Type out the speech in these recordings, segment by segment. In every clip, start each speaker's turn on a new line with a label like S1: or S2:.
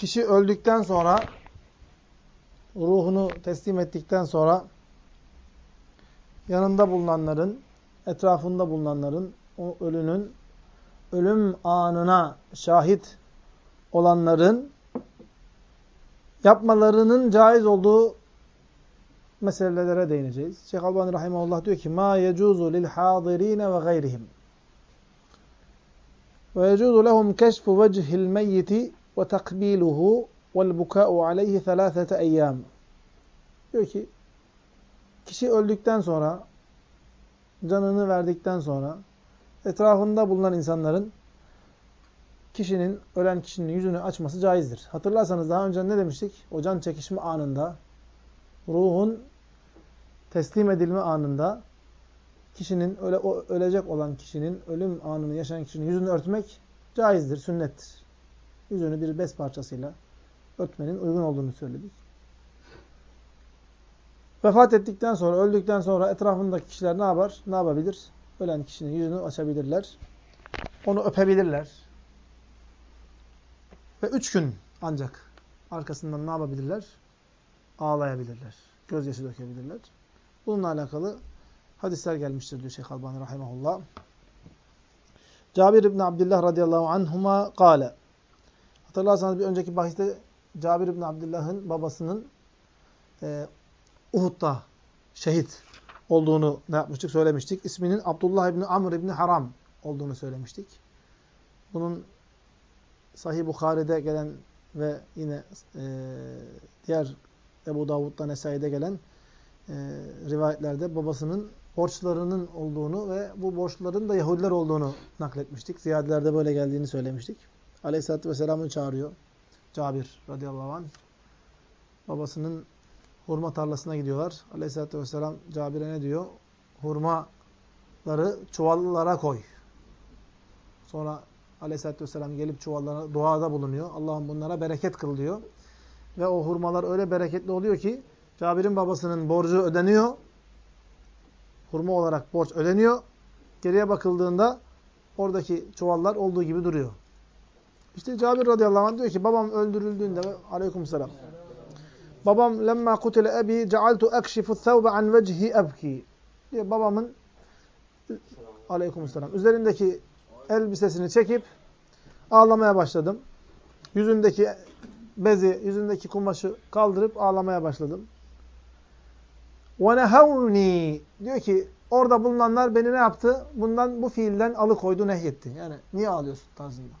S1: kişi öldükten sonra ruhunu teslim ettikten sonra yanında bulunanların, etrafında bulunanların o ölünün ölüm anına şahit olanların yapmalarının caiz olduğu meselelere değineceğiz. Şeyh Albani Rahimahullah diyor ki ma yecuzu lil hadirine ve gayrihim ve yecuzu lehum keşfu vechil meyyiti ve takbiluhu vel buka'u aleyhi thalâthete eyyâm. Diyor ki kişi öldükten sonra canını verdikten sonra etrafında bulunan insanların kişinin, ölen kişinin yüzünü açması caizdir. Hatırlarsanız daha önce ne demiştik? O can çekişme anında, ruhun teslim edilme anında kişinin, öyle, o ölecek olan kişinin, ölüm anını yaşayan kişinin yüzünü örtmek caizdir, sünnettir. Yüzünü bir bez parçasıyla örtmenin uygun olduğunu söyledik. Vefat ettikten sonra, öldükten sonra etrafındaki kişiler ne yapar? Ne yapabilir? Ölen kişinin yüzünü açabilirler. Onu öpebilirler. Ve üç gün ancak arkasından ne yapabilirler? Ağlayabilirler. Gözyaşı dökebilirler. Bununla alakalı hadisler gelmiştir diyor Şeyh Albani Rahimahullah. Cabir İbni Abdullah radıyallahu anhuma kâle. Hatırlarsanız bir önceki bahiste Cabir İbni Abdullah'ın babasının e, Uhud'da şehit olduğunu ne yapmıştık? Söylemiştik. İsminin Abdullah İbni Amr İbni Haram olduğunu söylemiştik. Bunun Sahih Bukhari'de gelen ve yine e, diğer Ebu Davud'da Nesai'de gelen e, rivayetlerde babasının borçlarının olduğunu ve bu borçların da Yahudiler olduğunu nakletmiştik. Ziyadelerde böyle geldiğini söylemiştik. Aleyhisselatü Vesselam'ı çağırıyor. Cabir radıyallahu anh. Babasının hurma tarlasına gidiyorlar. Aleyhisselatü Vesselam Cabir'e ne diyor? Hurmaları çuvallara koy. Sonra Aleyhisselatü Vesselam gelip çuvallara duada bulunuyor. Allah'ım bunlara bereket kıl diyor. Ve o hurmalar öyle bereketli oluyor ki Cabir'in babasının borcu ödeniyor. Hurma olarak borç ödeniyor. Geriye bakıldığında oradaki çuvallar olduğu gibi duruyor. İşte Cabir radıyallahu anh diyor ki babam öldürüldüğünde aleykümselam. Babam lemma kutile ebi cealtu ekşifu thawbe an vecihi ebki. Diyor babamın aleykümselam üzerindeki elbisesini çekip ağlamaya başladım. Yüzündeki bezi, yüzündeki kumaşı kaldırıp ağlamaya başladım. وَنَهَوْنِي Diyor ki orada bulunanlar beni ne yaptı? Bundan bu fiilden alıkoydu, nehyetti. Yani niye ağlıyorsun tarzında.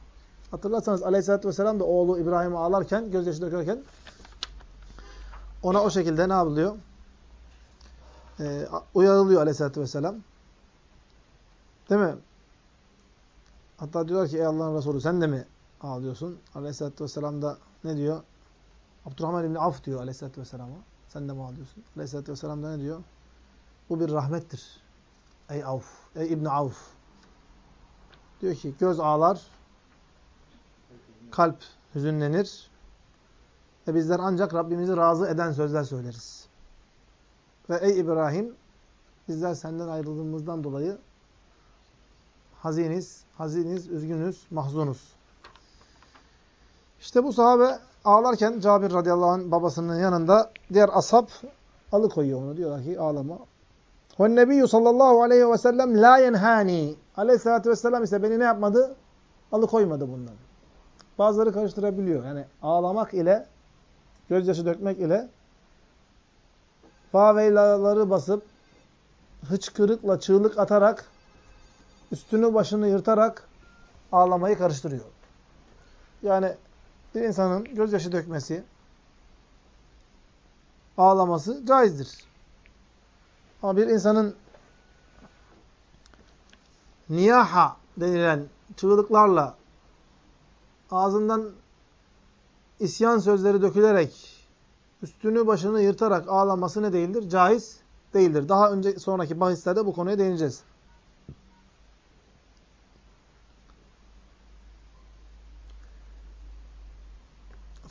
S1: Hatırlarsanız Aleyhisselatü Vesselam da oğlu İbrahim'i ağlarken, gözyaşı dökerken ona o şekilde ne yapılıyor? Ee, uyarılıyor Aleyhisselatü Vesselam. Değil mi? Hatta diyorlar ki ey Allah'ın Resulü sen de mi ağlıyorsun? Aleyhisselatü Vesselam da ne diyor? Abdurrahman İbni Af diyor Aleyhisselatü Vesselam'a. Sen de mi ağlıyorsun? Aleyhisselatü Vesselam da ne diyor? Bu bir rahmettir. Ey Avf, ey İbni Avf. Diyor ki göz ağlar, kalp hüzünlenir ve bizler ancak Rabbimizi razı eden sözler söyleriz. Ve ey İbrahim, bizler senden ayrıldığımızdan dolayı haziniz, haziniz, üzgünüz, mahzunuz. İşte bu sahabe ağlarken Cabir radıyallahu anh babasının yanında diğer ashab alıkoyuyor onu. Diyorlar ki ağlama. Nebiyyü sallallahu aleyhi ve sellem la yenhani. Aleyhissalatü vesselam ise beni ne yapmadı? Alıkoymadı bundan. Bazıları karıştırabiliyor. Yani ağlamak ile, gözyaşı dökmek ile faveylaları basıp hıçkırıkla çığlık atarak üstünü başını yırtarak ağlamayı karıştırıyor. Yani bir insanın gözyaşı dökmesi, ağlaması caizdir. Ama bir insanın niyaha denilen çığlıklarla ağzından isyan sözleri dökülerek üstünü başını yırtarak ağlaması ne değildir? Caiz değildir. Daha önce sonraki bahislerde bu konuya değineceğiz.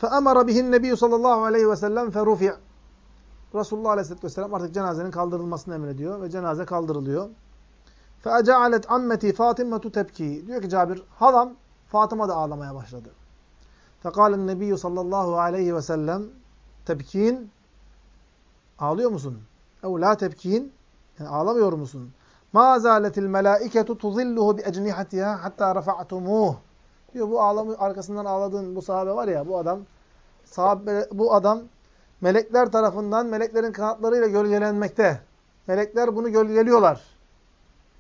S1: فَأَمَرَ بِهِ النَّبِيُّ sallallahu aleyhi ve sellem فَرُفِعْ Resulullah aleyhisselatü vesselam artık cenazenin kaldırılmasını emrediyor ve cenaze kaldırılıyor. فَاَجَعَلَتْ عَمَّتِي فَاطِمَّةُ تَبْكِي Diyor ki Cabir, halam Fatıma da ağlamaya başladı. Fekalen Nebiyyü sallallahu aleyhi ve sellem tebkin ağlıyor musun? Ev la tebkin yani ağlamıyor musun? Ma zaletil melaiketu tuzilluhu bi ecnihatiha hatta rafa'tumuh. Diyor bu ağlamı arkasından ağladığın bu sahabe var ya bu adam sahabe, bu adam melekler tarafından meleklerin kanatlarıyla gölgelenmekte. Melekler bunu gölgeliyorlar.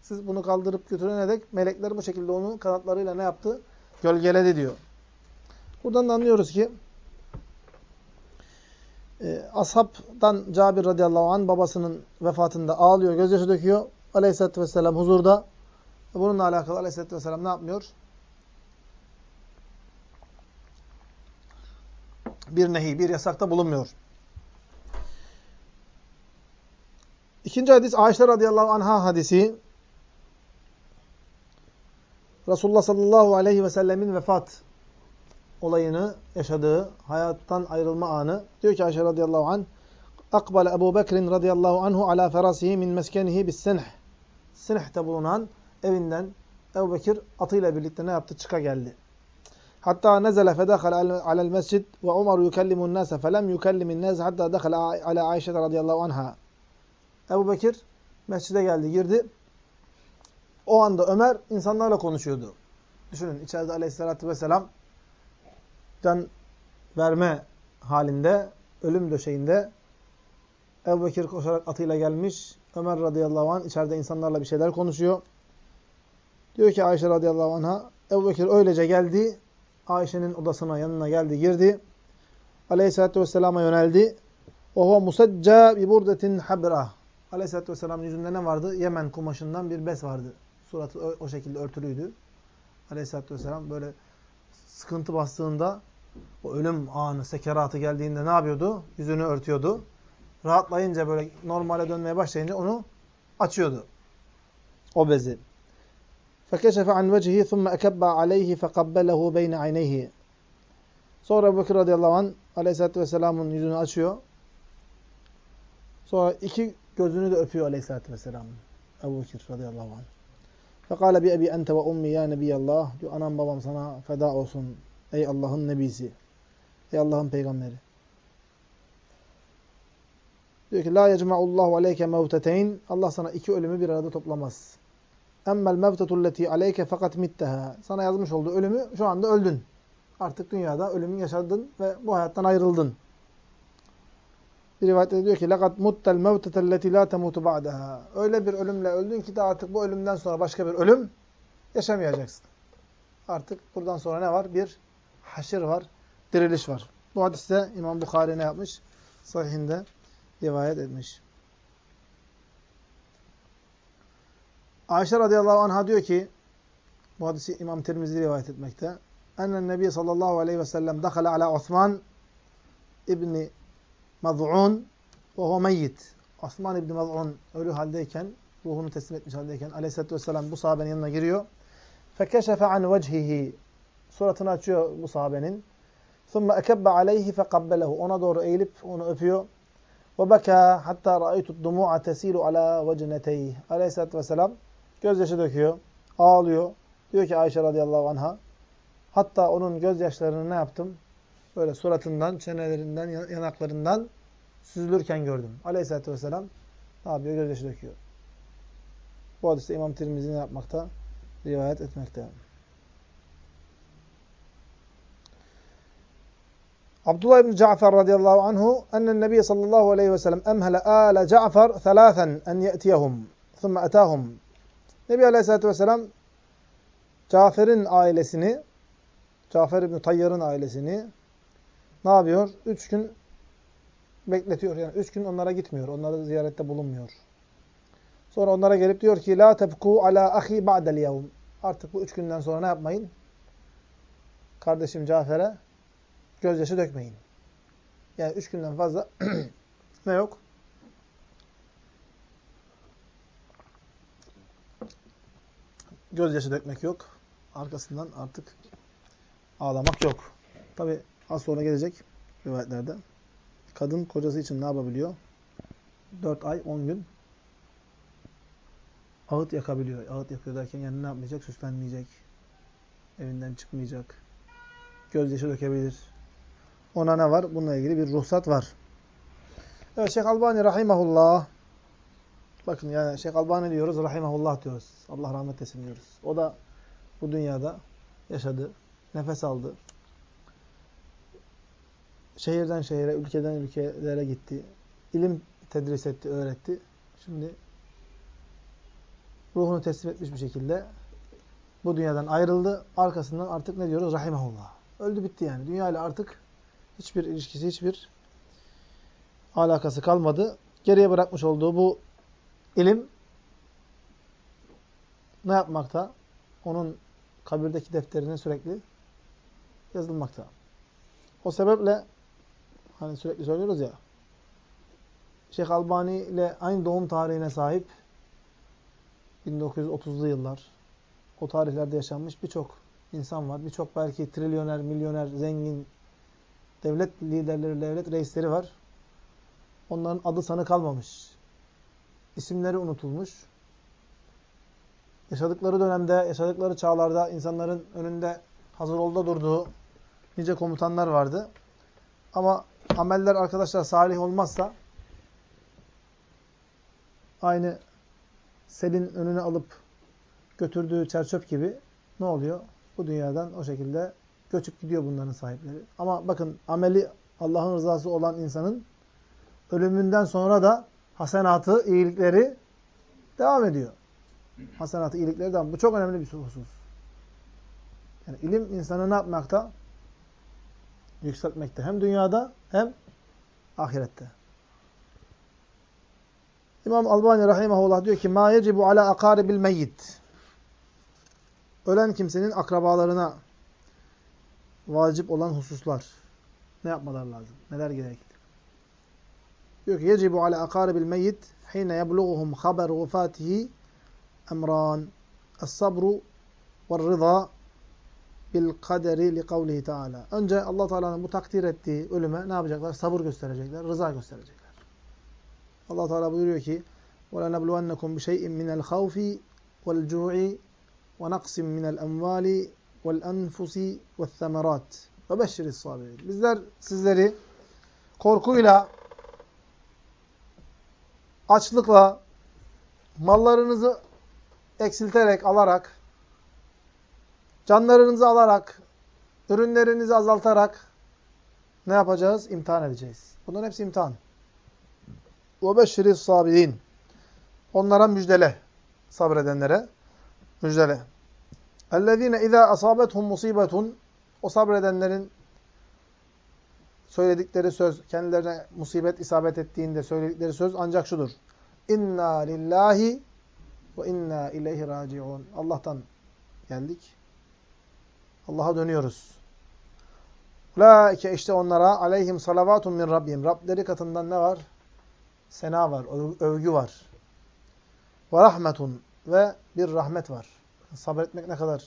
S1: Siz bunu kaldırıp götürene dek melekler bu şekilde onu kanatlarıyla ne yaptı? Gölgeledi diyor. Buradan da anlıyoruz ki e, ashabdan Cabir radıyallahu anh babasının vefatında ağlıyor, gözyaşı döküyor. Aleyhisselatü vesselam huzurda. Bununla alakalı aleyhisselatü vesselam ne yapmıyor? Bir nehi, bir yasakta bulunmuyor. İkinci hadis Ayşe radıyallahu anha hadisi. Resulullah sallallahu aleyhi ve sellemin vefat olayını yaşadığı, hayattan ayrılma anı. Diyor ki Ayşe radıyallahu anh, Akbale Ebu Bekir'in radıyallahu anhu ala ferasihi min meskenihi bis senh. Senh'te bulunan evinden Ebu Bekir atıyla birlikte ne yaptı? Çıka geldi. Hatta nezele fedehal alel mescid ve Umar yukellimun nase felem yukellimin nase hatta dehal ala Ayşe radıyallahu anha. Ebu Bekir mescide geldi, girdi. O anda Ömer insanlarla konuşuyordu. Düşünün içeride aleyhissalatü vesselam can verme halinde, ölüm döşeğinde Ebu Bekir koşarak atıyla gelmiş. Ömer radıyallahu anh içeride insanlarla bir şeyler konuşuyor. Diyor ki Ayşe radıyallahu anh'a Ebu Bekir öylece geldi. Ayşe'nin odasına yanına geldi, girdi. Aleyhisselatü vesselama yöneldi. Oho musacca bi burdetin habra. Aleyhisselatü vesselamın yüzünde ne vardı? Yemen kumaşından bir bez vardı. Suratı o, o şekilde örtülüydü. Aleyhisselatü vesselam böyle sıkıntı bastığında o ölüm anı, sekeratı geldiğinde ne yapıyordu? Yüzünü örtüyordu. Rahatlayınca böyle normale dönmeye başlayınca onu açıyordu. O bezi. فَكَشَفَ عَنْ وَجْهِهِ ثُمَّ اَكَبَّ عَلَيْهِ فَقَبَّلَهُ بَيْنَ عَيْنَيْهِ Sonra Ebu Bekir radıyallahu anh aleyhissalatü vesselamın yüzünü açıyor. Sonra iki gözünü de öpüyor aleyhissalatü vesselam. Ebu Bekir radıyallahu anh. Fekale bi ebi ente ve ummi ya nebiyallah. Diyor anam babam sana feda olsun. Ey Allah'ın nebisi. Ey Allah'ın peygamberi. Diyor ki la yecma'ullahu aleyke mevteteyn. Allah sana iki ölümü bir arada toplamaz. Emmel mevtetulleti aleyke fakat mitteha. Sana yazmış olduğu ölümü şu anda öldün. Artık dünyada ölümü yaşadın ve bu hayattan ayrıldın. Bir rivayette diyor ki lakat muttel mevtetel leti la temutu ba'daha. Öyle bir ölümle öldün ki de artık bu ölümden sonra başka bir ölüm yaşamayacaksın. Artık buradan sonra ne var? Bir haşir var, diriliş var. Bu hadiste İmam Bukhari ne yapmış? Sahihinde rivayet etmiş. Ayşe radıyallahu anha diyor ki bu hadisi İmam Tirmizi rivayet etmekte. Ennen Nebi sallallahu aleyhi ve sellem dakhala ala Osman İbni maz'un ve huve meyyit. Osman İbni Maz'un ölü haldeyken, ruhunu teslim etmiş haldeyken aleyhissalatü vesselam bu sahabenin yanına giriyor. Fekeşefe an vecihihi. Suratını açıyor bu sahabenin. Sonra ekebbe aleyhi fekabbelehu. Ona doğru eğilip onu öpüyor. Ve beka hatta ra'aytud dumu'a tesilu ala vecneteyh. Aleyhissalatü vesselam gözyaşı döküyor. Ağlıyor. Diyor ki Ayşe radıyallahu anha. Hatta onun gözyaşlarını ne yaptım? Böyle suratından, çenelerinden, yanaklarından süzülürken gördüm. Aleyhisselatü vesselam ne yapıyor? Gözyaşı döküyor. Bu hadiste İmam Tirmizi ne yapmakta? Rivayet etmekte. Abdullah ibn Cafer radıyallahu anhu ennen nebiye sallallahu aleyhi ve sellem emhele âle Cafer thelâthen en ye'tiyehum thumme etâhum. Nebi aleyhissalatü vesselam Cafer'in ailesini Cafer ibn Tayyar'ın ailesini ne yapıyor? Üç gün bekletiyor. Yani üç gün onlara gitmiyor. Onları ziyarette bulunmuyor. Sonra onlara gelip diyor ki La tebku ala ahi ba'del yevm. Artık bu üç günden sonra ne yapmayın? Kardeşim Cafer'e gözyaşı dökmeyin. Yani üç günden fazla ne yok? Gözyaşı dökmek yok. Arkasından artık ağlamak yok. Tabi az sonra gelecek rivayetlerde. Kadın kocası için ne yapabiliyor? Dört ay, on gün ağıt yakabiliyor. Ağıt yakıyor derken yani ne yapmayacak? Süslenmeyecek. Evinden çıkmayacak. Gözyaşı dökebilir. Ona ne var? Bununla ilgili bir ruhsat var. Evet Şeyh Albani rahimahullah. Bakın yani Şeyh Albani diyoruz, rahimahullah diyoruz. Allah rahmet etsin diyoruz. O da bu dünyada yaşadı, nefes aldı. Şehirden şehire, ülkeden ülkelere gitti. İlim tedris etti, öğretti. Şimdi ruhunu teslim etmiş bir şekilde bu dünyadan ayrıldı. Arkasından artık ne diyoruz? Rahimahullah. Öldü bitti yani. Dünya ile artık hiçbir ilişkisi, hiçbir alakası kalmadı. Geriye bırakmış olduğu bu ilim ne yapmakta? Onun kabirdeki defterine sürekli yazılmakta. O sebeple hani sürekli söylüyoruz ya Şeyh Albani ile aynı doğum tarihine sahip 1930'lu yıllar o tarihlerde yaşanmış birçok insan var. Birçok belki trilyoner, milyoner, zengin devlet liderleri, devlet reisleri var. Onların adı sanı kalmamış. İsimleri unutulmuş. Yaşadıkları dönemde, yaşadıkları çağlarda insanların önünde hazır olda durduğu nice komutanlar vardı. Ama ameller arkadaşlar salih olmazsa aynı selin önüne alıp götürdüğü çerçöp gibi ne oluyor? Bu dünyadan o şekilde göçüp gidiyor bunların sahipleri. Ama bakın ameli Allah'ın rızası olan insanın ölümünden sonra da hasenatı, iyilikleri devam ediyor. Hasenatı, iyilikleri devam. Bu çok önemli bir husus. Yani ilim insanı ne yapmakta? Yükseltmekte. Hem dünyada hem ahirette. İmam Albani rahimahullah diyor ki: "Ma yecibu ala akaribil meyyit." Ölen kimsenin akrabalarına vacip olan hususlar. Ne yapmalar lazım? Neler gerekli? Diyor ki: "Yecibu ala akaribil meyyit hine yeblughuhum haber vefatihi emran. Es-sabru ve'r-rıza bil kaderi li kavlihi Teala. Önce Allah Teala'nın bu takdir ettiği ölüme ne yapacaklar? Sabır gösterecekler, rıza gösterecekler. Allah Teala buyuruyor ki: "Ve lenebluvennekum bi şey'in minel havfi vel cu'i ve naqsin minel emvali vel enfusi ve's semerat ve beşşiris sabirin." Bizler sizleri korkuyla, açlıkla, mallarınızı eksilterek, alarak, canlarınızı alarak, ürünlerinizi azaltarak ne yapacağız? İmtihan edeceğiz. Bunların hepsi imtihan. وَبَشِّرِ الصَّابِرِينَ Onlara müjdele. Sabredenlere müjdele. اَلَّذ۪ينَ اِذَا أَصَابَتْهُمْ مُصِيبَةٌ O sabredenlerin söyledikleri söz, kendilerine musibet isabet ettiğinde söyledikleri söz ancak şudur. İnna lillahi ve inna ileyhi raciun. Allah'tan geldik. Allah'a dönüyoruz. Ulaike işte onlara aleyhim salavatun min rabbihim. Rableri katından ne var? Sena var, övgü var. Ve rahmetun ve bir rahmet var. Sabretmek ne kadar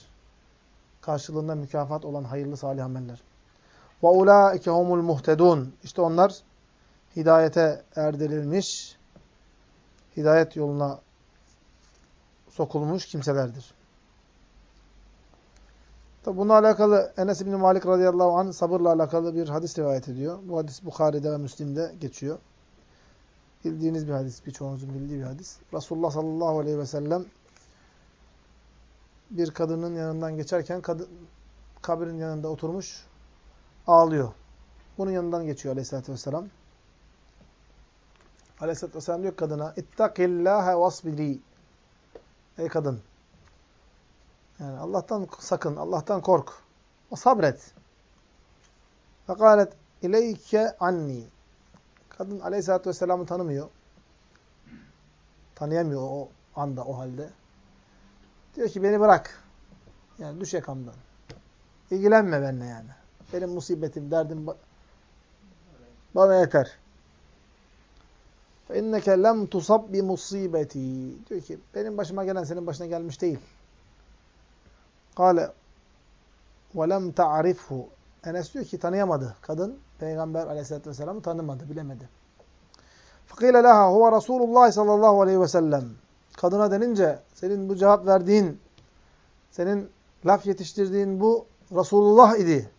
S1: karşılığında mükafat olan hayırlı salih ameller. Ve ulaike humul muhtedun. İşte onlar hidayete erdirilmiş, hidayet yoluna sokulmuş kimselerdir. Tabi bununla alakalı Enes İbni Malik radıyallahu anh sabırla alakalı bir hadis rivayet ediyor. Bu hadis Bukhari'de ve Müslim'de geçiyor. Bildiğiniz bir hadis, birçoğunuzun bildiği bir hadis. Resulullah sallallahu aleyhi ve sellem bir kadının yanından geçerken kadın, kabrin yanında oturmuş ağlıyor. Bunun yanından geçiyor aleyhissalatü vesselam. Aleyhisselatü vesselam diyor kadına İttakillâhe vasbiri Ey kadın yani Allah'tan sakın, Allah'tan kork. O sabret. Fekalet ileyke anni. Kadın aleyhissalatü vesselam'ı tanımıyor. Tanıyamıyor o anda, o halde. Diyor ki beni bırak. Yani düş yakamdan. İlgilenme benimle yani. Benim musibetim, derdim bana yeter. فَاِنَّكَ لَمْ تُصَبْ بِمُصِيبَتِي Diyor ki benim başıma gelen senin başına gelmiş değil. Kale وَلَمْ تَعْرِفْهُ Enes diyor ki tanıyamadı. Kadın Peygamber aleyhissalatü vesselam'ı tanımadı, bilemedi. فَقِيلَ لَهَا هُوَ رَسُولُ اللّٰهِ sallallahu aleyhi ve sellem. Kadına denince senin bu cevap verdiğin, senin laf yetiştirdiğin bu Resulullah idi.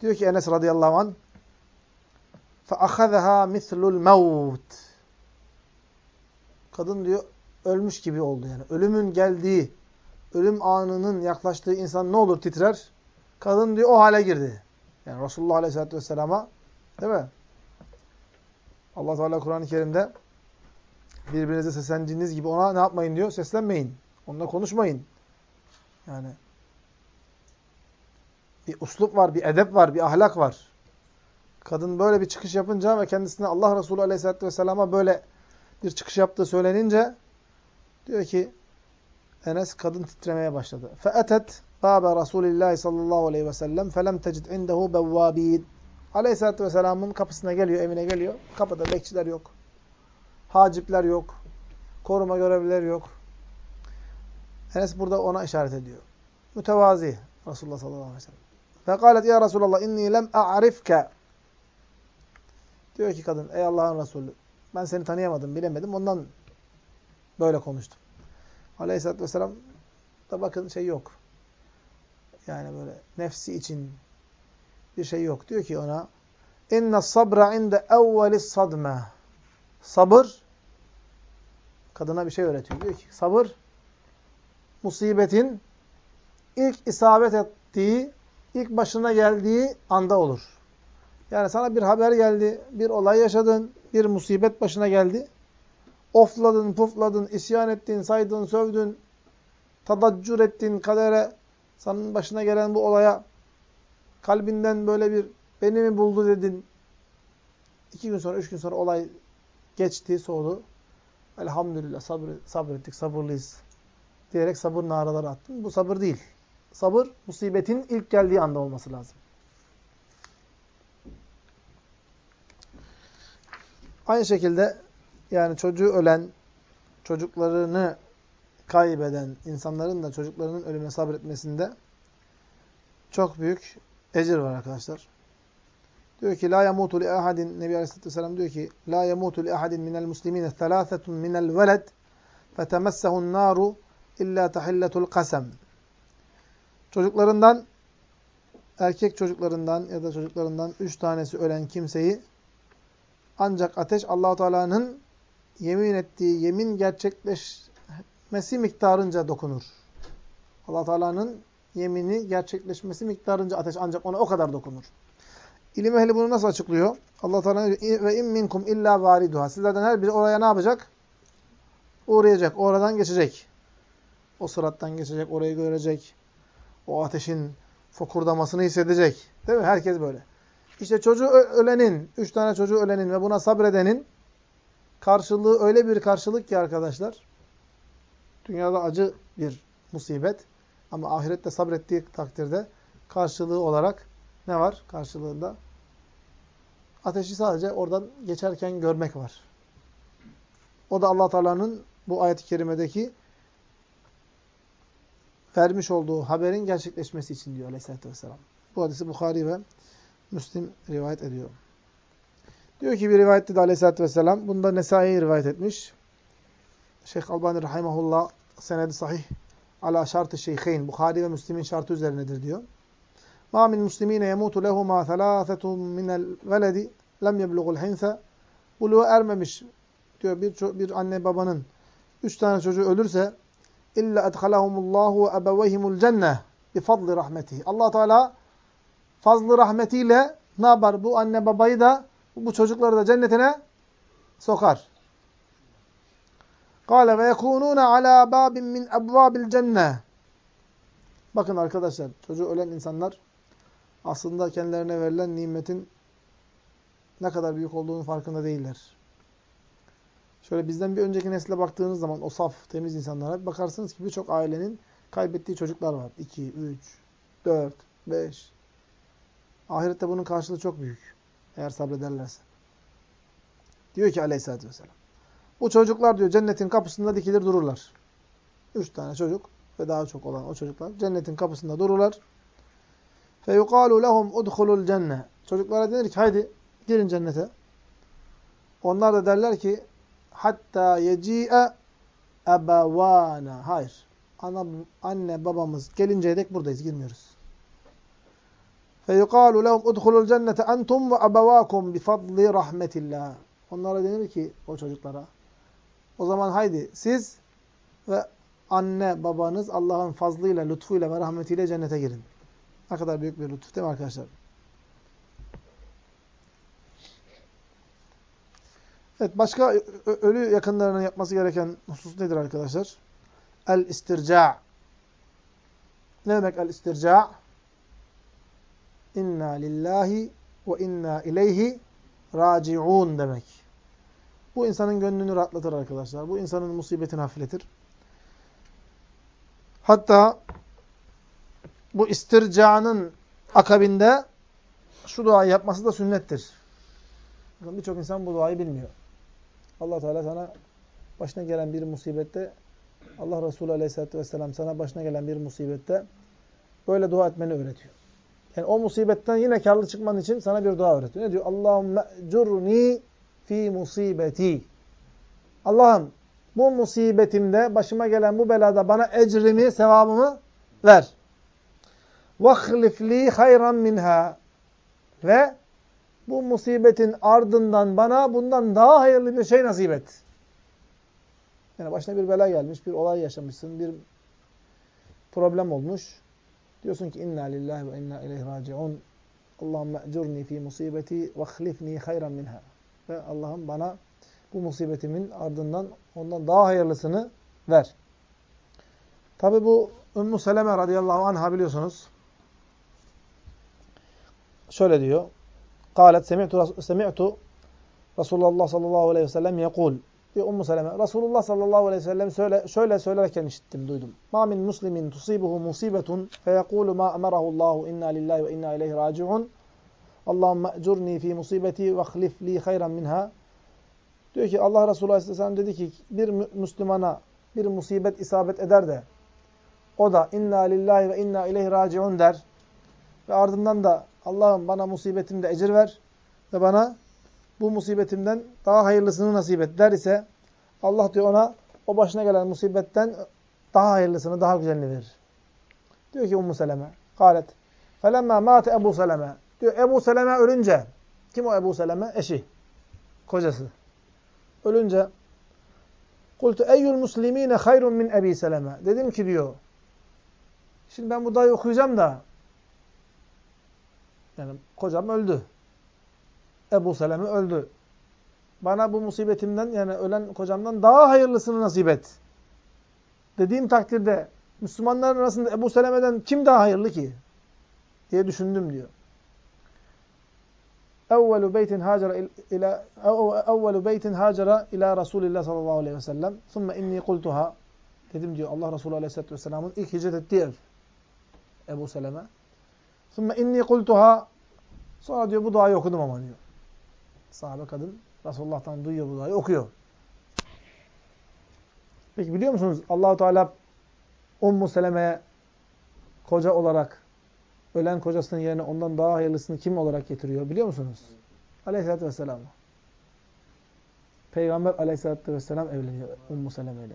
S1: Diyor ki Enes radıyallahu anh فَأَخَذَهَا مِثْلُ الْمَوْتِ Kadın diyor ölmüş gibi oldu yani. Ölümün geldiği, ölüm anının yaklaştığı insan ne olur titrer? Kadın diyor o hale girdi. Yani Resulullah Aleyhisselatü Vesselam'a değil mi? Allah Teala Kur'an-ı Kerim'de birbirinize seslendiğiniz gibi ona ne yapmayın diyor? Seslenmeyin. Onunla konuşmayın. Yani bir uslup var, bir edep var, bir ahlak var. Kadın böyle bir çıkış yapınca ve kendisine Allah Resulü Aleyhisselatü Vesselam'a böyle bir çıkış yaptığı söylenince diyor ki Enes kadın titremeye başladı. Feetet bâbe Rasulillah sallallahu aleyhi ve sellem felem tecid indehu bevvâbîd. Aleyhisselatü vesselamın kapısına geliyor, evine geliyor. Kapıda bekçiler yok. Hacipler yok. Koruma görevlileri yok. Enes burada ona işaret ediyor. Mütevazi Resulullah sallallahu aleyhi ve sellem. Fekalet ya Resulallah inni lem a'rifke. Diyor ki kadın ey Allah'ın Resulü ben seni tanıyamadım bilemedim ondan böyle konuştum. Aleyhisselatü vesselam da bakın şey yok. Yani böyle nefsi için bir şey yok. Diyor ki ona inne sabra inde evvelis sadme. Sabır kadına bir şey öğretiyor. Diyor ki sabır musibetin ilk isabet ettiği, ilk başına geldiği anda olur. Yani sana bir haber geldi, bir olay yaşadın, bir musibet başına geldi. Ofladın, pufladın, isyan ettin, saydın, sövdün, tadaccur ettin kadere, senin başına gelen bu olaya kalbinden böyle bir beni mi buldu dedin. İki gün sonra, üç gün sonra olay geçti, soğudu. Elhamdülillah sabr, sabrettik, sabırlıyız diyerek sabır naraları attın. Bu sabır değil. Sabır, musibetin ilk geldiği anda olması lazım. Aynı şekilde yani çocuğu ölen, çocuklarını kaybeden insanların da çocuklarının ölümüne sabretmesinde çok büyük ecir var arkadaşlar. Diyor ki la yamutu li ahadin Nebi Aleyhisselatü Vesselam diyor ki la yamutu li ahadin minel muslimine thalâthetun minel veled fetemessehun naru illa tahilletul kasem. Çocuklarından erkek çocuklarından ya da çocuklarından üç tanesi ölen kimseyi ancak ateş Allahu Teala'nın yemin ettiği yemin gerçekleşmesi miktarınca dokunur. Allah Teala'nın yemini gerçekleşmesi miktarınca ateş ancak ona o kadar dokunur. İlim ehli bunu nasıl açıklıyor? Allah Teala ve in minkum illa variduha. Sizlerden her biri oraya ne yapacak? Uğrayacak, oradan geçecek. O sırattan geçecek, orayı görecek. O ateşin fokurdamasını hissedecek. Değil mi? Herkes böyle. İşte çocuğu ölenin, üç tane çocuğu ölenin ve buna sabredenin karşılığı öyle bir karşılık ki arkadaşlar, dünyada acı bir musibet ama ahirette sabrettiği takdirde karşılığı olarak ne var karşılığında? Ateşi sadece oradan geçerken görmek var. O da allah Teala'nın bu ayet-i kerimedeki vermiş olduğu haberin gerçekleşmesi için diyor aleyhissalatü vesselam. Bu hadisi Bukhari ve Müslim rivayet ediyor. Diyor ki bir rivayette de aleyhissalatü vesselam, bunda Nesai rivayet etmiş. Şeyh Albani rahimahullah senedi sahih ala şartı şeyheyn. Bukhari ve Müslim'in şartı üzerinedir diyor. Ma min muslimine yemutu lehuma thalâthetun minel veledi lem yeblugul hinse. Buluğa ermemiş diyor bir, bir anne babanın üç tane çocuğu ölürse illa edhalahumullahu ve ebevehimul cenneh bi fadli rahmetihi. Allah Teala fazlı rahmetiyle ne yapar? Bu anne babayı da bu çocukları da cennetine sokar. Kale ve yekununa ala babin min ebvabil cenneh. Bakın arkadaşlar, çocuğu ölen insanlar aslında kendilerine verilen nimetin ne kadar büyük olduğunu farkında değiller. Şöyle bizden bir önceki nesile baktığınız zaman o saf, temiz insanlara bakarsınız ki birçok ailenin kaybettiği çocuklar var. 2, 3, 4, 5. Ahirette bunun karşılığı çok büyük. Eğer sabrederlerse. Diyor ki aleyhissalatü vesselam. Bu çocuklar diyor cennetin kapısında dikilir dururlar. Üç tane çocuk ve daha çok olan o çocuklar cennetin kapısında dururlar. فَيُقَالُ لَهُمْ اُدْخُلُوا الْجَنَّةِ Çocuklara denir ki haydi girin cennete. Onlar da derler ki hatta yeci'e ebevana. Hayır. Ana, anne babamız gelinceye dek buradayız, girmiyoruz. فَيُقَالُ لَهُمْ اُدْخُلُوا الْجَنَّةَ أَنْتُمْ وَأَبَوَاكُمْ بِفَضْلِ رَحْمَةِ اللّٰهِ Onlara denir ki o çocuklara. O zaman haydi siz ve anne babanız Allah'ın fazlıyla, lütfuyla ve rahmetiyle cennete girin. Ne kadar büyük bir lütuf değil mi arkadaşlar? Evet, başka ölü yakınlarının yapması gereken husus nedir arkadaşlar? El-istirca. Ne demek el-istirca? İnna lillahi ve inna ileyhi raciun demek. Bu insanın gönlünü rahatlatır arkadaşlar. Bu insanın musibetini hafifletir. Hatta bu istircanın akabinde şu duayı yapması da sünnettir. Birçok insan bu duayı bilmiyor allah Teala sana başına gelen bir musibette Allah Resulü Aleyhisselatü Vesselam sana başına gelen bir musibette böyle dua etmeni öğretiyor. Yani o musibetten yine karlı çıkman için sana bir dua öğretiyor. Ne diyor? Allahümme curni fi musibeti. Allah'ım bu musibetimde, başıma gelen bu belada bana ecrimi, sevabımı ver. وَخْلِفْ لِي hayran minha. Ve bu musibetin ardından bana bundan daha hayırlı bir şey nasip et. Yani başına bir bela gelmiş, bir olay yaşamışsın, bir problem olmuş. Diyorsun ki inna lillahi ve inna ileyhi raciun. Allahümme ecurni fi musibeti ve hlifni hayran minha. Ve Allah'ım bana bu musibetimin ardından ondan daha hayırlısını ver. Tabi bu Ümmü Seleme radıyallahu anha biliyorsunuz. Şöyle diyor. Kâlet semi'tu Resulullah sallallahu aleyhi ve sellem yekul diyor Ummu Seleme Resulullah sallallahu aleyhi ve sellem söyle, şöyle söylerken işittim duydum. Ma min muslimin tusibuhu musibetun feyekulu ma emerahu Allahu inna lillahi ve inna ileyhi raciun Allahümme ecurni fi musibeti ve ahlif li hayran minha Diyor ki Allah Resulü Aleyhisselam dedi ki bir Müslümana bir musibet isabet eder de o da inna lillahi ve inna ileyhi raciun der ve ardından da Allah'ım bana musibetimde ecir ver ve bana bu musibetimden daha hayırlısını nasip et der ise Allah diyor ona o başına gelen musibetten daha hayırlısını, daha güzelini verir. Diyor ki Ummu Seleme, galet. Felemma mate Ebu Seleme. Diyor Ebu Seleme ölünce, kim o Ebu Seleme? Eşi, kocası. Ölünce, kultu eyyul muslimine hayrun min Ebi Seleme. Dedim ki diyor, şimdi ben bu dayı okuyacağım da, yani kocam öldü. Ebu Seleme öldü. Bana bu musibetimden yani ölen kocamdan daha hayırlısını nasip et. Dediğim takdirde Müslümanların arasında Ebu Seleme'den kim daha hayırlı ki? diye düşündüm diyor. Evvelu beytin hacera ila evvelu beytin hacera ila Resulillah sallallahu aleyhi ve sellem. Thumma inni kultuha. Dedim diyor Allah Resulü aleyhissalatü vesselamın ilk hicret ettiği ev. Ebu Seleme. Sümme inni kultuha. Sonra diyor bu duayı okudum ama diyor. Sahabe kadın Resulullah'tan duyuyor bu duayı okuyor. Peki biliyor musunuz Allahu Teala Ummu Seleme'ye koca olarak ölen kocasının yerine ondan daha hayırlısını kim olarak getiriyor biliyor musunuz? Aleyhisselatü Vesselam. Peygamber Aleyhisselatü Vesselam evleniyor Ummu Seleme ile.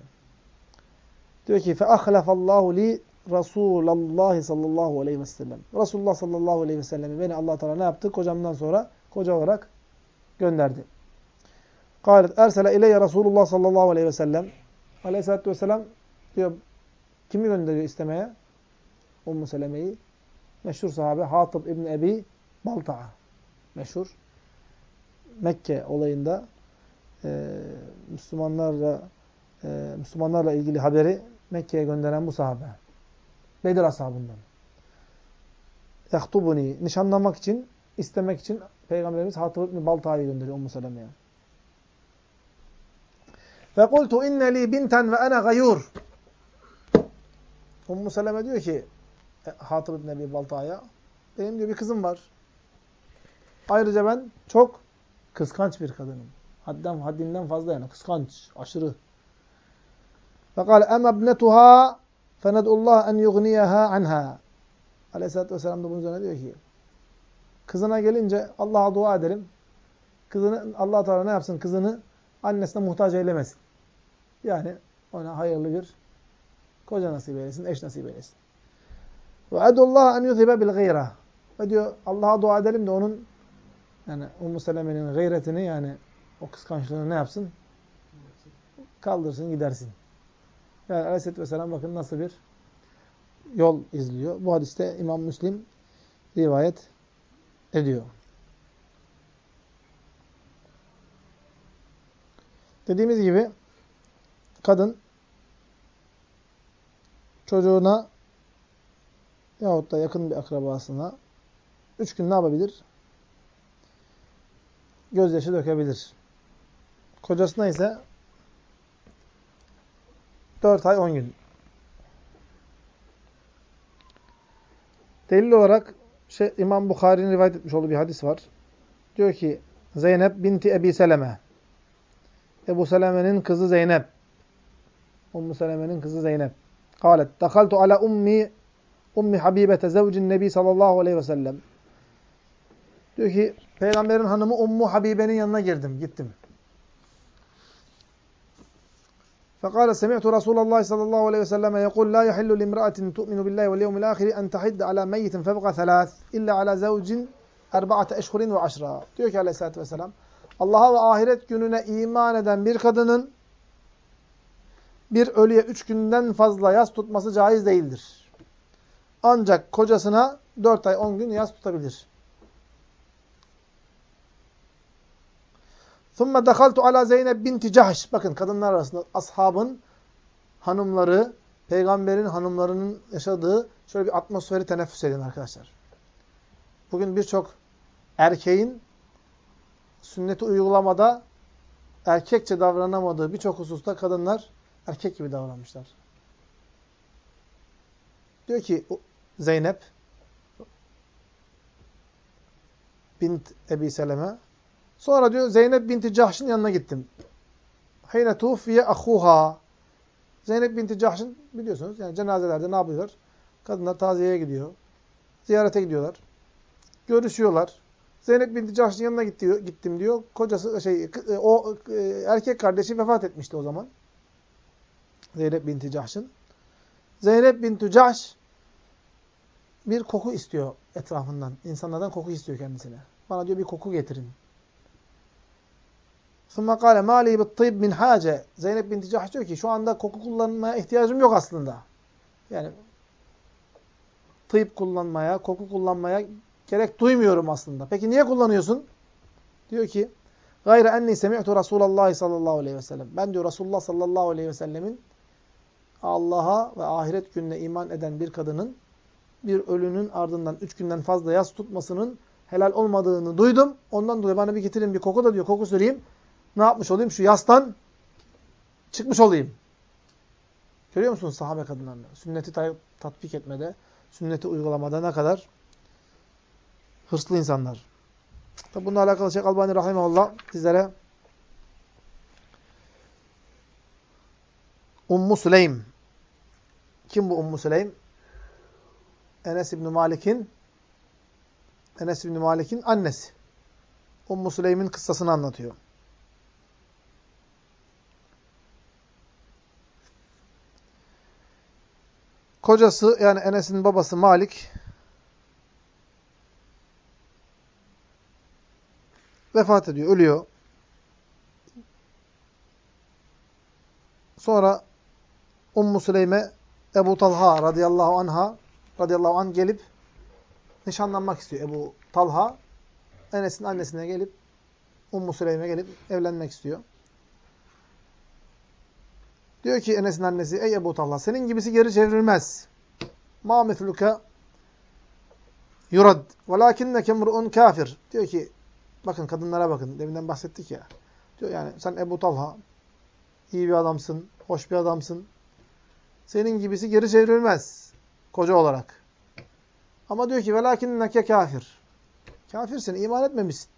S1: Diyor ki فَأَخْلَفَ اللّٰهُ لِي Resulullah sallallahu aleyhi ve sellem. Resulullah sallallahu aleyhi ve sellem beni Allah Teala ne yaptı? Kocamdan sonra koca olarak gönderdi. Kâlet ersele ileyye Resulullah sallallahu aleyhi ve sellem. Aleyhisselatü vesselam diyor kimi gönderiyor istemeye? Ummu Seleme'yi. Meşhur sahabe Hatib İbni Ebi Balta'a. Meşhur. Mekke olayında e, Müslümanlarla e, Müslümanlarla ilgili haberi Mekke'ye gönderen bu sahabe. Bedir ashabından. Yahtubuni nişanlamak için, istemek için Peygamberimiz Hatib ibn Balta'yı gönderiyor Ummu Seleme'ye. Ve kultu inne li binten ve ana gayur. Ummu Seleme diyor ki e, Hatib ibn Ebi Balta'ya benim diyor bir kızım var. Ayrıca ben çok kıskanç bir kadınım. Hadden, haddinden fazla yani. Kıskanç, aşırı. Ve kâle em ebnetuha فَنَدْعُ en يُغْنِيَهَا anha. Aleyhisselatü Vesselam da bunun üzerine diyor ki kızına gelince Allah'a dua edelim. Kızını Allah Teala ne yapsın? Kızını annesine muhtaç eylemesin. Yani ona hayırlı bir koca nasip eylesin, eş nasip eylesin. Ve edullah en yuzibe bil gayra. Ve diyor Allah'a dua edelim de onun yani Ummu Seleme'nin gayretini yani o kıskançlığını ne yapsın? Kaldırsın gidersin. Yani Aleyhisselatü Vesselam bakın nasıl bir yol izliyor. Bu hadiste İmam Müslim rivayet ediyor. Dediğimiz gibi kadın çocuğuna yahut da yakın bir akrabasına üç gün ne yapabilir? Gözyaşı dökebilir. Kocasına ise dört ay on gün. Delil olarak şey, İmam Bukhari'nin rivayet etmiş olduğu bir hadis var. Diyor ki Zeynep binti Ebi Seleme. Ebu Seleme'nin kızı Zeynep. Ummu Seleme'nin kızı Zeynep. Kalet. Dakaltu ala ummi ummi Habibete zevcin nebi sallallahu aleyhi ve sellem. Diyor ki peygamberin hanımı Ummu Habibe'nin yanına girdim, gittim. Fekale semi'tu Resulallah sallallahu aleyhi ve selleme yekul la yahillu limra'atin tu'minu billahi vel yevmil ahiri en tahidde ala meyyitin fevka thelâth illa ala zevcin erbaate eşhurin ve aşra. Diyor ki aleyhissalatü vesselam Allah'a ve ahiret gününe iman eden bir kadının bir ölüye üç günden fazla yas tutması caiz değildir. Ancak kocasına dört ay on gün yas tutabilir. ثُمَّ دَخَلْتُ عَلَى Zeynep binti Cahş. Bakın kadınlar arasında ashabın hanımları, peygamberin hanımlarının yaşadığı şöyle bir atmosferi teneffüs edin arkadaşlar. Bugün birçok erkeğin sünneti uygulamada erkekçe davranamadığı birçok hususta kadınlar erkek gibi davranmışlar. Diyor ki Zeynep bint Ebi Seleme sonra diyor Zeynep binti Cahş'ın yanına gittim. Hine tufiye ahuha. Zeynep binti Cahş'ın biliyorsunuz yani cenazelerde ne yapıyorlar? Kadınlar taziyeye gidiyor. Ziyarete gidiyorlar. Görüşüyorlar. Zeynep binti Cahş'ın yanına gitti, gittim diyor. Kocası şey o erkek kardeşi vefat etmişti o zaman. Zeynep binti Cahş'ın. Zeynep binti Cahş bir koku istiyor etrafından. İnsanlardan koku istiyor kendisine. Bana diyor bir koku getirin. ثُمَّ قَالَ مَا لِي بِالطِّيبْ مِنْ حَاجَ Zeynep binti Cahş diyor ki şu anda koku kullanmaya ihtiyacım yok aslında. Yani tıp kullanmaya, koku kullanmaya gerek duymuyorum aslında. Peki niye kullanıyorsun? Diyor ki gayre enni semi'tu Resulallah sallallahu aleyhi ve sellem. Ben diyor Resulullah sallallahu aleyhi ve sellemin Allah'a ve ahiret gününe iman eden bir kadının bir ölünün ardından üç günden fazla yas tutmasının helal olmadığını duydum. Ondan dolayı bana bir getirin bir koku da diyor koku süreyim. Ne yapmış olayım? Şu yastan çıkmış olayım. Görüyor musunuz sahabe kadınlarını? Sünneti tatbik etmede, sünneti uygulamada ne kadar hırslı insanlar. Tabi bununla alakalı Şeyh Albani Rahimahullah sizlere Ummu Süleym kim bu Ummu Süleym? Enes İbn Malik'in Enes İbn Malik'in annesi. Ummu Süleym'in kıssasını anlatıyor. Kocası yani Enes'in babası Malik vefat ediyor, ölüyor. Sonra Ummu Süleyme Ebu Talha radıyallahu anha radıyallahu anh gelip nişanlanmak istiyor Ebu Talha. Enes'in annesine gelip Ummu Süleyme gelip evlenmek istiyor. Diyor ki Enes'in annesi ey Ebu Talha senin gibisi geri çevrilmez. Ma mithluka yurad velakinneke mru'un kafir. Diyor ki bakın kadınlara bakın deminden bahsettik ya. Diyor yani sen Ebu Talha iyi bir adamsın, hoş bir adamsın. Senin gibisi geri çevrilmez koca olarak. Ama diyor ki velakinneke kafir. Kafirsin, iman etmemişsin.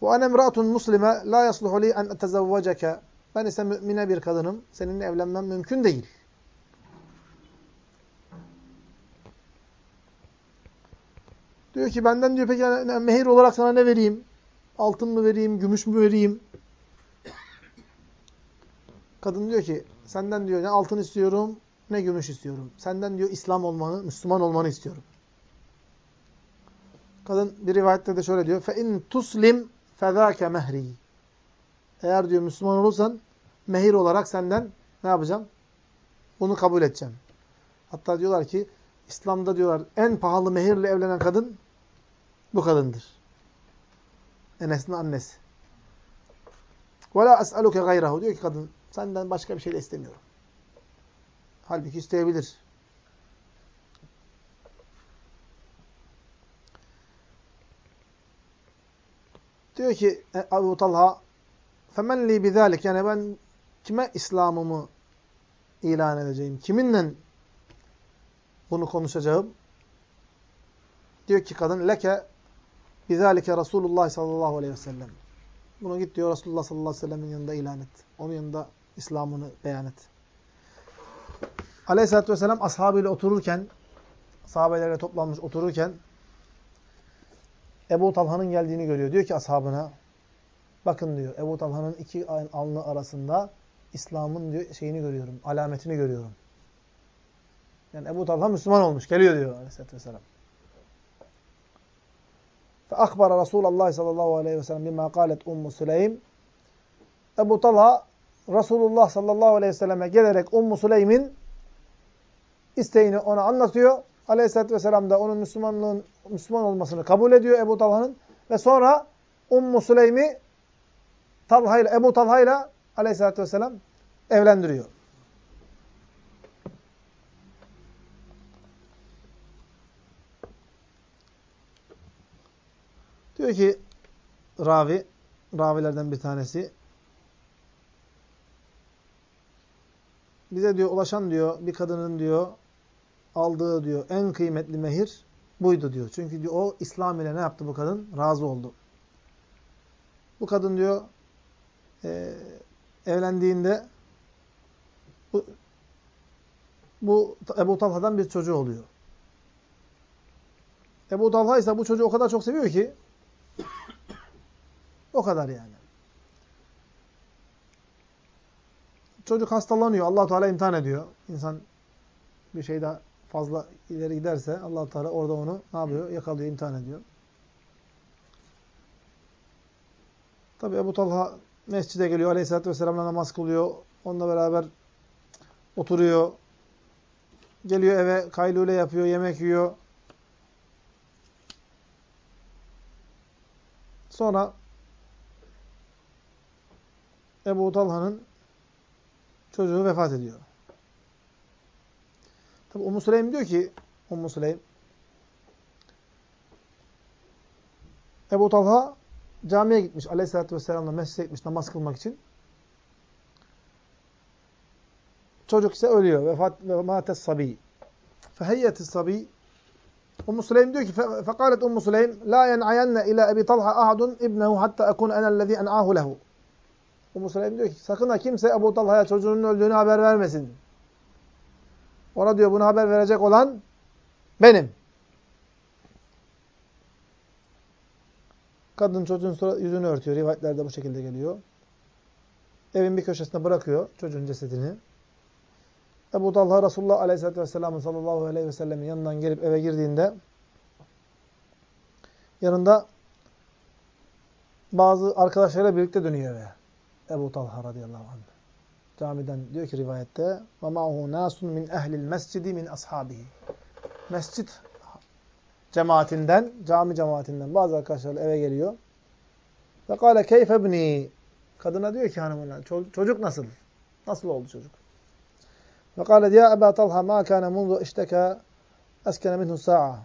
S1: Bu ene emra'atun muslime la yasluhu li en etezevveceke. Ben ise mümine bir kadınım. Seninle evlenmem mümkün değil. Diyor ki benden diyor peki yani mehir olarak sana ne vereyim? Altın mı vereyim, gümüş mü vereyim? Kadın diyor ki senden diyor ne altın istiyorum ne gümüş istiyorum. Senden diyor İslam olmanı, Müslüman olmanı istiyorum. Kadın bir rivayette de şöyle diyor. فَاِنْ تُسْلِمْ فَذَاكَ مَهْرِي Eğer diyor Müslüman olursan mehir olarak senden ne yapacağım? Bunu kabul edeceğim. Hatta diyorlar ki İslam'da diyorlar en pahalı mehirle evlenen kadın bu kadındır. Enes'in annesi. وَلَا أَسْأَلُكَ غَيْرَهُ Diyor ki kadın senden başka bir şey de istemiyorum. Halbuki isteyebilir. Diyor ki Ebu Talha Femen li bizalik. Yani ben kime İslam'ımı ilan edeceğim? Kiminle bunu konuşacağım? Diyor ki kadın leke bizalike Resulullah sallallahu aleyhi ve sellem. Bunu git diyor Resulullah sallallahu aleyhi ve sellemin yanında ilan et. Onun yanında İslam'ını beyan et. Aleyhisselatü vesselam ashabıyla otururken, sahabelerle toplanmış otururken Ebu Talha'nın geldiğini görüyor. Diyor ki ashabına bakın diyor Ebu Talha'nın iki alnı arasında İslam'ın diyor şeyini görüyorum, alametini görüyorum. Yani Ebu Talha Müslüman olmuş. Geliyor diyor Aleyhisselatü vesselam. فَأَخْبَرَ رَسُولَ اللّٰهِ sallallahu aleyhi ve sellem bima قَالَتْ Ummu Süleym. Ebu Talha Resulullah sallallahu aleyhi ve selleme gelerek Ummu Süleym'in isteğini ona anlatıyor. Aleyhisselatü vesselam da onun Müslümanlığın Müslüman olmasını kabul ediyor Ebu Talha'nın ve sonra Ummu Süleym'i Talha ile Ebu Talha ile Aleyhisselatü vesselam evlendiriyor. Diyor ki ravi, ravilerden bir tanesi bize diyor ulaşan diyor bir kadının diyor aldığı diyor en kıymetli mehir buydu diyor. Çünkü diyor o İslam ile ne yaptı bu kadın? Razı oldu. Bu kadın diyor e, evlendiğinde bu, bu Ebu Talha'dan bir çocuğu oluyor. Ebu Talha ise bu çocuğu o kadar çok seviyor ki o kadar yani. Çocuk hastalanıyor. allah Teala imtihan ediyor. İnsan bir şeyde fazla ileri giderse allah Teala orada onu ne yapıyor? Yakalıyor, imtihan ediyor. Tabi Ebu Talha mescide geliyor. Aleyhisselatü Vesselam'la namaz kılıyor. Onunla beraber oturuyor. Geliyor eve kaylule yapıyor, yemek yiyor. Sonra Ebu Talha'nın çocuğu vefat ediyor. Tabi Ummu Süleym diyor ki Ummu Süleym Ebu Talha camiye gitmiş. Aleyhisselatü Vesselam'la mescide gitmiş namaz kılmak için. Çocuk ise ölüyor. Vefat ve mates sabi. Feheyyetis sabi Ummu Süleym diyor ki fekalet Ummu Süleym la yen'ayenne ila Ebi Talha ahadun ibnehu hatta ekun enellezî en'ahu lehu. Ummu Süleym diyor ki sakın ha kimse Ebu Talha'ya çocuğunun öldüğünü haber vermesin. Ona diyor bunu haber verecek olan benim. Kadın çocuğun yüzünü örtüyor. Rivayetlerde bu şekilde geliyor. Evin bir köşesine bırakıyor çocuğun cesedini. Ebu Talha Resulullah Aleyhisselatü Vesselam'ın sallallahu aleyhi ve sellemin yanından gelip eve girdiğinde yanında bazı arkadaşlarıyla birlikte dönüyor eve. Ebu Talha radıyallahu anh. Camiden diyor ki rivayette وَمَعُهُ نَاسٌ مِنْ اَهْلِ الْمَسْجِدِ مِنْ أَصْحَابِهِ Mescit cemaatinden, cami cemaatinden bazı arkadaşlar eve geliyor. Ve kâle keyfe ibni. Kadına diyor ki hanımına, çocuk nasıl? Nasıl oldu çocuk? Ve kâle ya Eba Talha ma kâne mundu işteka eskene minhu sa'a.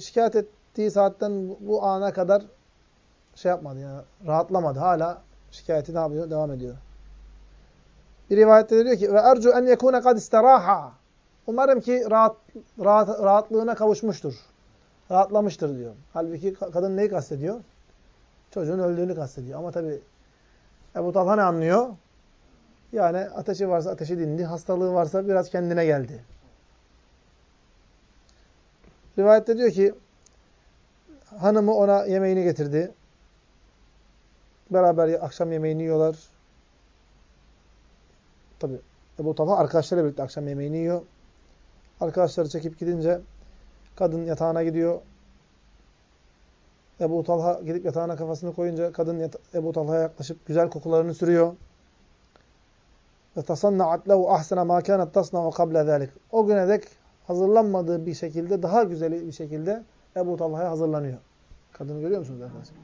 S1: Şikayet ettiği saatten bu ana kadar şey yapmadı yani rahatlamadı. Hala şikayeti ne yapıyor? Devam ediyor. Bir rivayette diyor ki ve ercu en yekune kad istiraha. Umarım ki rahat, rahat, rahatlığına kavuşmuştur. Rahatlamıştır diyor. Halbuki kadın neyi kastediyor? Çocuğun öldüğünü kastediyor. Ama tabi Ebu Talha ne anlıyor? Yani ateşi varsa ateşi dindi, hastalığı varsa biraz kendine geldi. Rivayette diyor ki hanımı ona yemeğini getirdi. Beraber akşam yemeğini yiyorlar. Tabi Ebu Talha arkadaşlarıyla birlikte akşam yemeğini yiyor. Arkadaşları çekip gidince kadın yatağına gidiyor. Ebu Talha gidip yatağına kafasını koyunca kadın Ebu Talha'ya yaklaşıp güzel kokularını sürüyor. Ve tasanna'at lehu ahsena ma kanat tasna'u kable zalik. O güne dek hazırlanmadığı bir şekilde, daha güzel bir şekilde Ebu Talha'ya hazırlanıyor. Kadını görüyor musunuz arkadaşlar?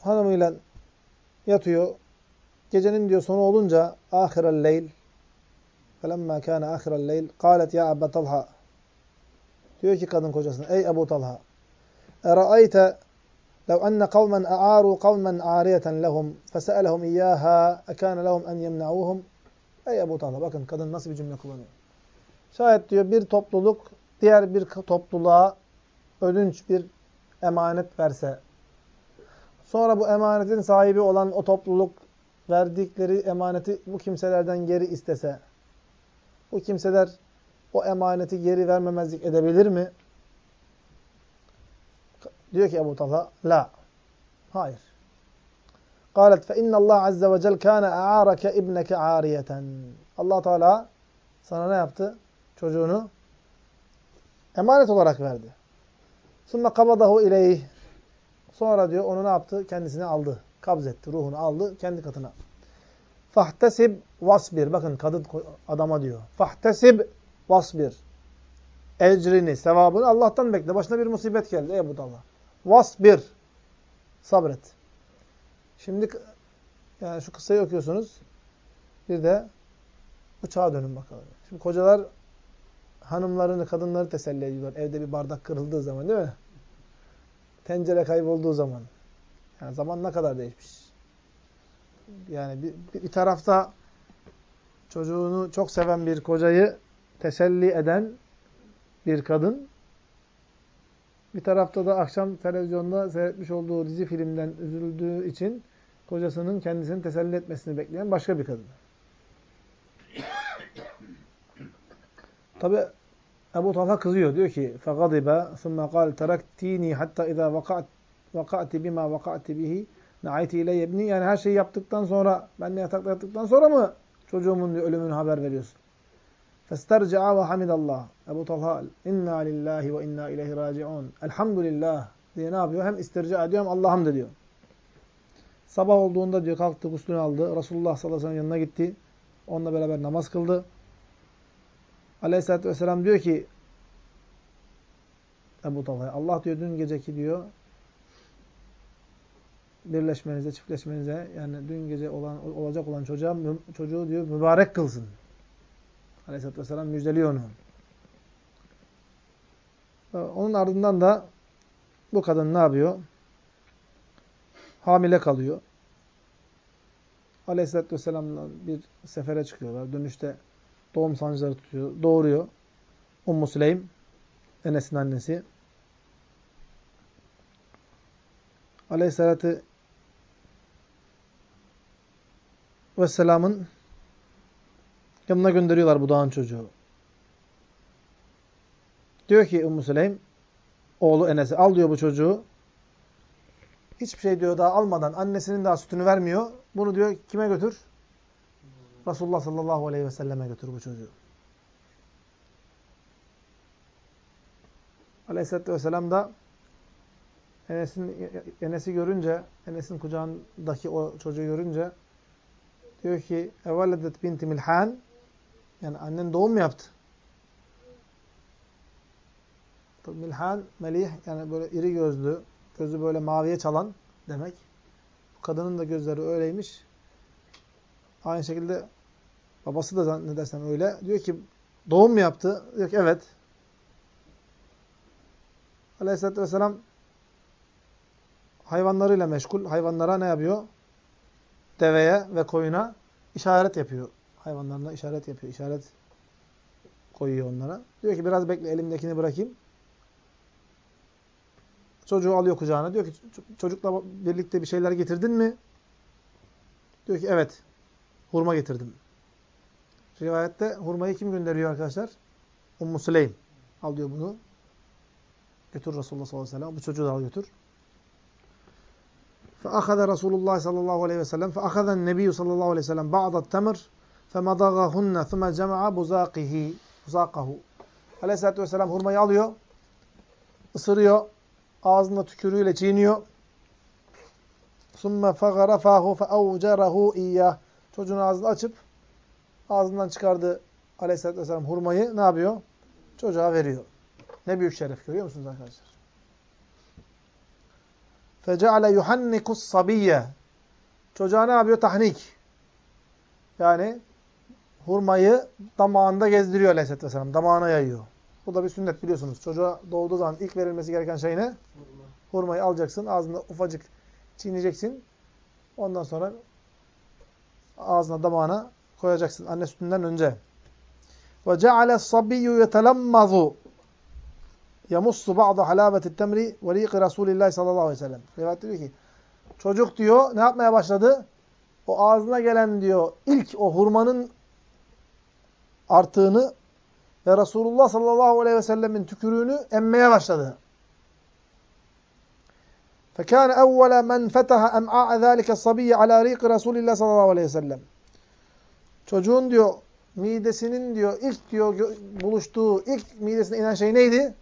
S1: Hanımıyla yatıyor. Gecenin diyor sonu olunca ahirel leyl فَلَمَّا كَانَ آخِرَ اللَّيْلِ قَالَتْ يَا أَبَا طَلْحَا Diyor ki kadın kocasına, ey Ebu Talha, اَرَأَيْتَ لو أن قوما أعاروا قوما عارية لهم فسألهم إياها أكان لهم أن يمنعوهم Ey Ebu Talha bakın kadın nasıl bir cümle kullanıyor. Şayet diyor bir topluluk diğer bir topluluğa ödünç bir emanet verse sonra bu emanetin sahibi olan o topluluk verdikleri emaneti bu kimselerden geri istese bu kimseler o emaneti geri vermemezlik edebilir mi? Diyor ki Ebu Talha, la. Hayır. قالت فإن الله عز وجل كان أعارك ابنك عارية. Allah Teala sana ne yaptı? Çocuğunu emanet olarak verdi. ثُمَّ قَبَضَهُ إِلَيْهِ Sonra diyor onu ne yaptı? Kendisine aldı. Kabz etti. Ruhunu aldı kendi katına. Fahtesib vasbir. Bakın kadın adama diyor. Fahtesib vasbir. Ecrini, sevabını Allah'tan bekle. Başına bir musibet geldi. Ey Budallah. Vasbir. Sabret. Şimdi yani şu kıssayı okuyorsunuz. Bir de bu çağa dönün bakalım. Şimdi kocalar hanımlarını, kadınları teselli ediyorlar. Evde bir bardak kırıldığı zaman değil mi? Tencere kaybolduğu zaman. Yani zaman ne kadar değişmiş. Yani bir, bir tarafta çocuğunu çok seven bir kocayı teselli eden bir kadın, bir tarafta da akşam televizyonda seyretmiş olduğu dizi filmden üzüldüğü için kocasının kendisini teselli etmesini bekleyen başka bir kadın. Tabi Ebu Talha kızıyor. Diyor ki فَغَضِبَ ثُمَّ قَالْ تَرَكْتِينِي حَتَّى اِذَا وَقَعْتِ vakati bima vakati bihi naiti ile yebni. Yani her şeyi yaptıktan sonra, ben de yatakta yattıktan sonra mı çocuğumun ölümünü haber veriyorsun? Festerci'a ve hamidallah. Ebu Talha, inna lillahi ve inna ileyhi raciun. Elhamdülillah diye ne yapıyor? Hem istirca ediyor hem Allah'ım da diyor. Sabah olduğunda diyor kalktı, guslünü aldı. Resulullah sallallahu aleyhi ve sellem yanına gitti. Onunla beraber namaz kıldı. Aleyhisselatü vesselam diyor ki Ebu Talha'ya Allah diyor dün geceki diyor birleşmenize, çiftleşmenize yani dün gece olan olacak olan çocuğa çocuğu diyor mübarek kılsın. Aleyhisselatü Vesselam müjdeliyor onu. Onun ardından da bu kadın ne yapıyor? Hamile kalıyor. Aleyhisselatü Vesselam'la bir sefere çıkıyorlar. Dönüşte doğum sancıları tutuyor. Doğuruyor. Ummu Süleym, Enes'in annesi. Aleyhisselatü Vesselam'ın yanına gönderiyorlar bu dağın çocuğu. Diyor ki Ümmü Süleym, oğlu Enes'e al diyor bu çocuğu. Hiçbir şey diyor daha almadan annesinin daha sütünü vermiyor. Bunu diyor kime götür? Resulullah sallallahu aleyhi ve selleme götür bu çocuğu. Aleyhisselatü vesselam da Enes'in Enes'i görünce, Enes'in kucağındaki o çocuğu görünce Diyor ki evveledet binti Milhan yani annen doğum mu yaptı? Milhan, melih yani böyle iri gözlü, gözü böyle maviye çalan demek. Bu kadının da gözleri öyleymiş. Aynı şekilde babası da zannedersem öyle. Diyor ki doğum mu yaptı? Diyor ki evet. Aleyhisselatü Vesselam hayvanlarıyla meşgul. Hayvanlara ne yapıyor? Deveye ve koyuna işaret yapıyor. Hayvanlarına işaret yapıyor. İşaret koyuyor onlara. Diyor ki biraz bekle elimdekini bırakayım. Çocuğu alıyor kucağına. Diyor ki çocukla birlikte bir şeyler getirdin mi? Diyor ki evet. Hurma getirdim. Rivayette hurmayı kim gönderiyor arkadaşlar? Ummu Süleym. Al diyor bunu. Götür Resulullah sallallahu aleyhi ve sellem. Bu çocuğu da al götür. فأخذ رسول الله صلى الله عليه وسلم فأخذ النبي صلى الله عليه وسلم بعض التمر فَمَضَغَهُنَّ ثُمَّ جَمَعَ بُزَاقِهِ بُزَاقَهُ Aleyhisselatü Vesselam hurmayı alıyor, ısırıyor, ağzında tükürüğüyle çiğniyor. ثُمَّ فَغَرَ فَاهُ فَاَوْجَرَهُ اِيَّهِ Çocuğun ağzını açıp ağzından çıkardığı Aleyhisselatü Vesselam hurmayı ne yapıyor? Çocuğa veriyor. Ne büyük şeref görüyor musunuz arkadaşlar? فَجَعَلَ يُحَنِّكُ الصَّبِيَّ Çocuğa ne yapıyor? Tahnik. Yani hurmayı damağında gezdiriyor Aleyhisselatü Vesselam. Damağına yayıyor. Bu da bir sünnet biliyorsunuz. Çocuğa doğduğu zaman ilk verilmesi gereken şey ne? Hurmayı alacaksın. Ağzında ufacık çiğneyeceksin. Ondan sonra ağzına damağına koyacaksın. Anne sütünden önce. وَجَعَلَ الصَّبِيُّ يَتَلَمَّظُ يَمُصُّ بَعْضَ حَلَابَةِ التَّمْرِ وَلِيقِ رَسُولِ اللّٰهِ sallallahu aleyhi ve sellem. Rivayet diyor ki, çocuk diyor ne yapmaya başladı? O ağzına gelen diyor ilk o hurmanın artığını ve Resulullah sallallahu aleyhi ve sellemin tükürüğünü emmeye başladı. فَكَانَ اَوَّلَ مَنْ فَتَحَ اَمْعَاءَ ذَٰلِكَ الصَّبِيَّ عَلَى رِيقِ رَسُولِ اللّٰهِ sallallahu aleyhi ve sellem. Çocuğun diyor midesinin diyor ilk diyor buluştuğu ilk midesine inen şey neydi?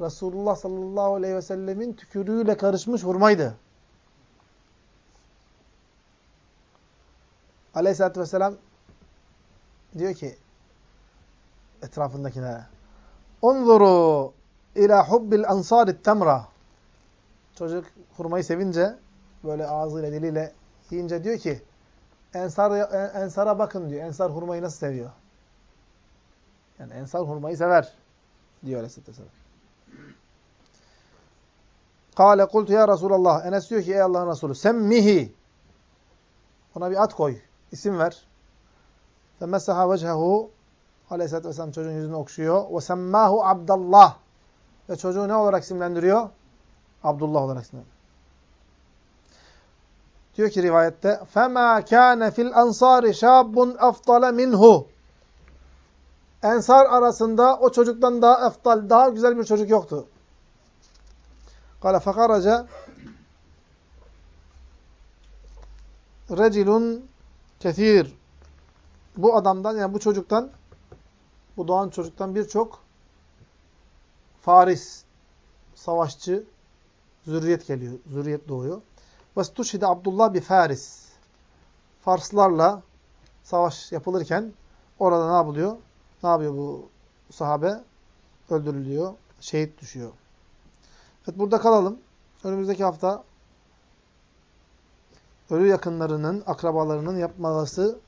S1: Resulullah sallallahu aleyhi ve sellemin tükürüğüyle karışmış hurmaydı. Aleyhisselatü vesselam diyor ki etrafındakilere Unzuru ila hubbil ansarit temra Çocuk hurmayı sevince böyle ağzıyla diliyle yiyince diyor ki Ensar, Ensar'a bakın diyor. Ensar hurmayı nasıl seviyor? Yani Ensar hurmayı sever diyor Aleyhisselatü Vesselam. Kale kultu ya Resulallah. Enes diyor ki ey Allah'ın Resulü semmihi. Ona bir at koy. isim ver. Ve mesaha vechehu. Aleyhisselatü Vesselam çocuğun yüzünü okşuyor. Ve semmahu Abdallah. Ve çocuğu ne olarak isimlendiriyor? Abdullah olarak isimlendiriyor. Diyor ki rivayette فَمَا كَانَ فِي الْاَنْصَارِ شَابٌ اَفْضَلَ minhu. Ensar arasında o çocuktan daha eftal, daha güzel bir çocuk yoktu. Kale fakaraca recilun kethir. Bu adamdan yani bu çocuktan bu doğan çocuktan birçok Faris savaşçı zürriyet geliyor. Zürriyet doğuyor. Vestuşhide Abdullah bir Faris. Farslarla savaş yapılırken orada ne yapılıyor? Ne yapıyor bu sahabe? Öldürülüyor. Şehit düşüyor. Evet burada kalalım. Önümüzdeki hafta ölü yakınlarının, akrabalarının yapmaması,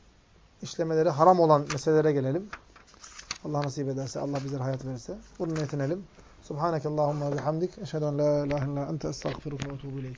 S1: işlemeleri haram olan meselelere gelelim. Allah nasip ederse, Allah bizlere hayat verirse. Bununla yetinelim. Subhaneke Allahumma ve bihamdik. Eşhedü en la ilahe illa ente estağfiruke ve etûbü.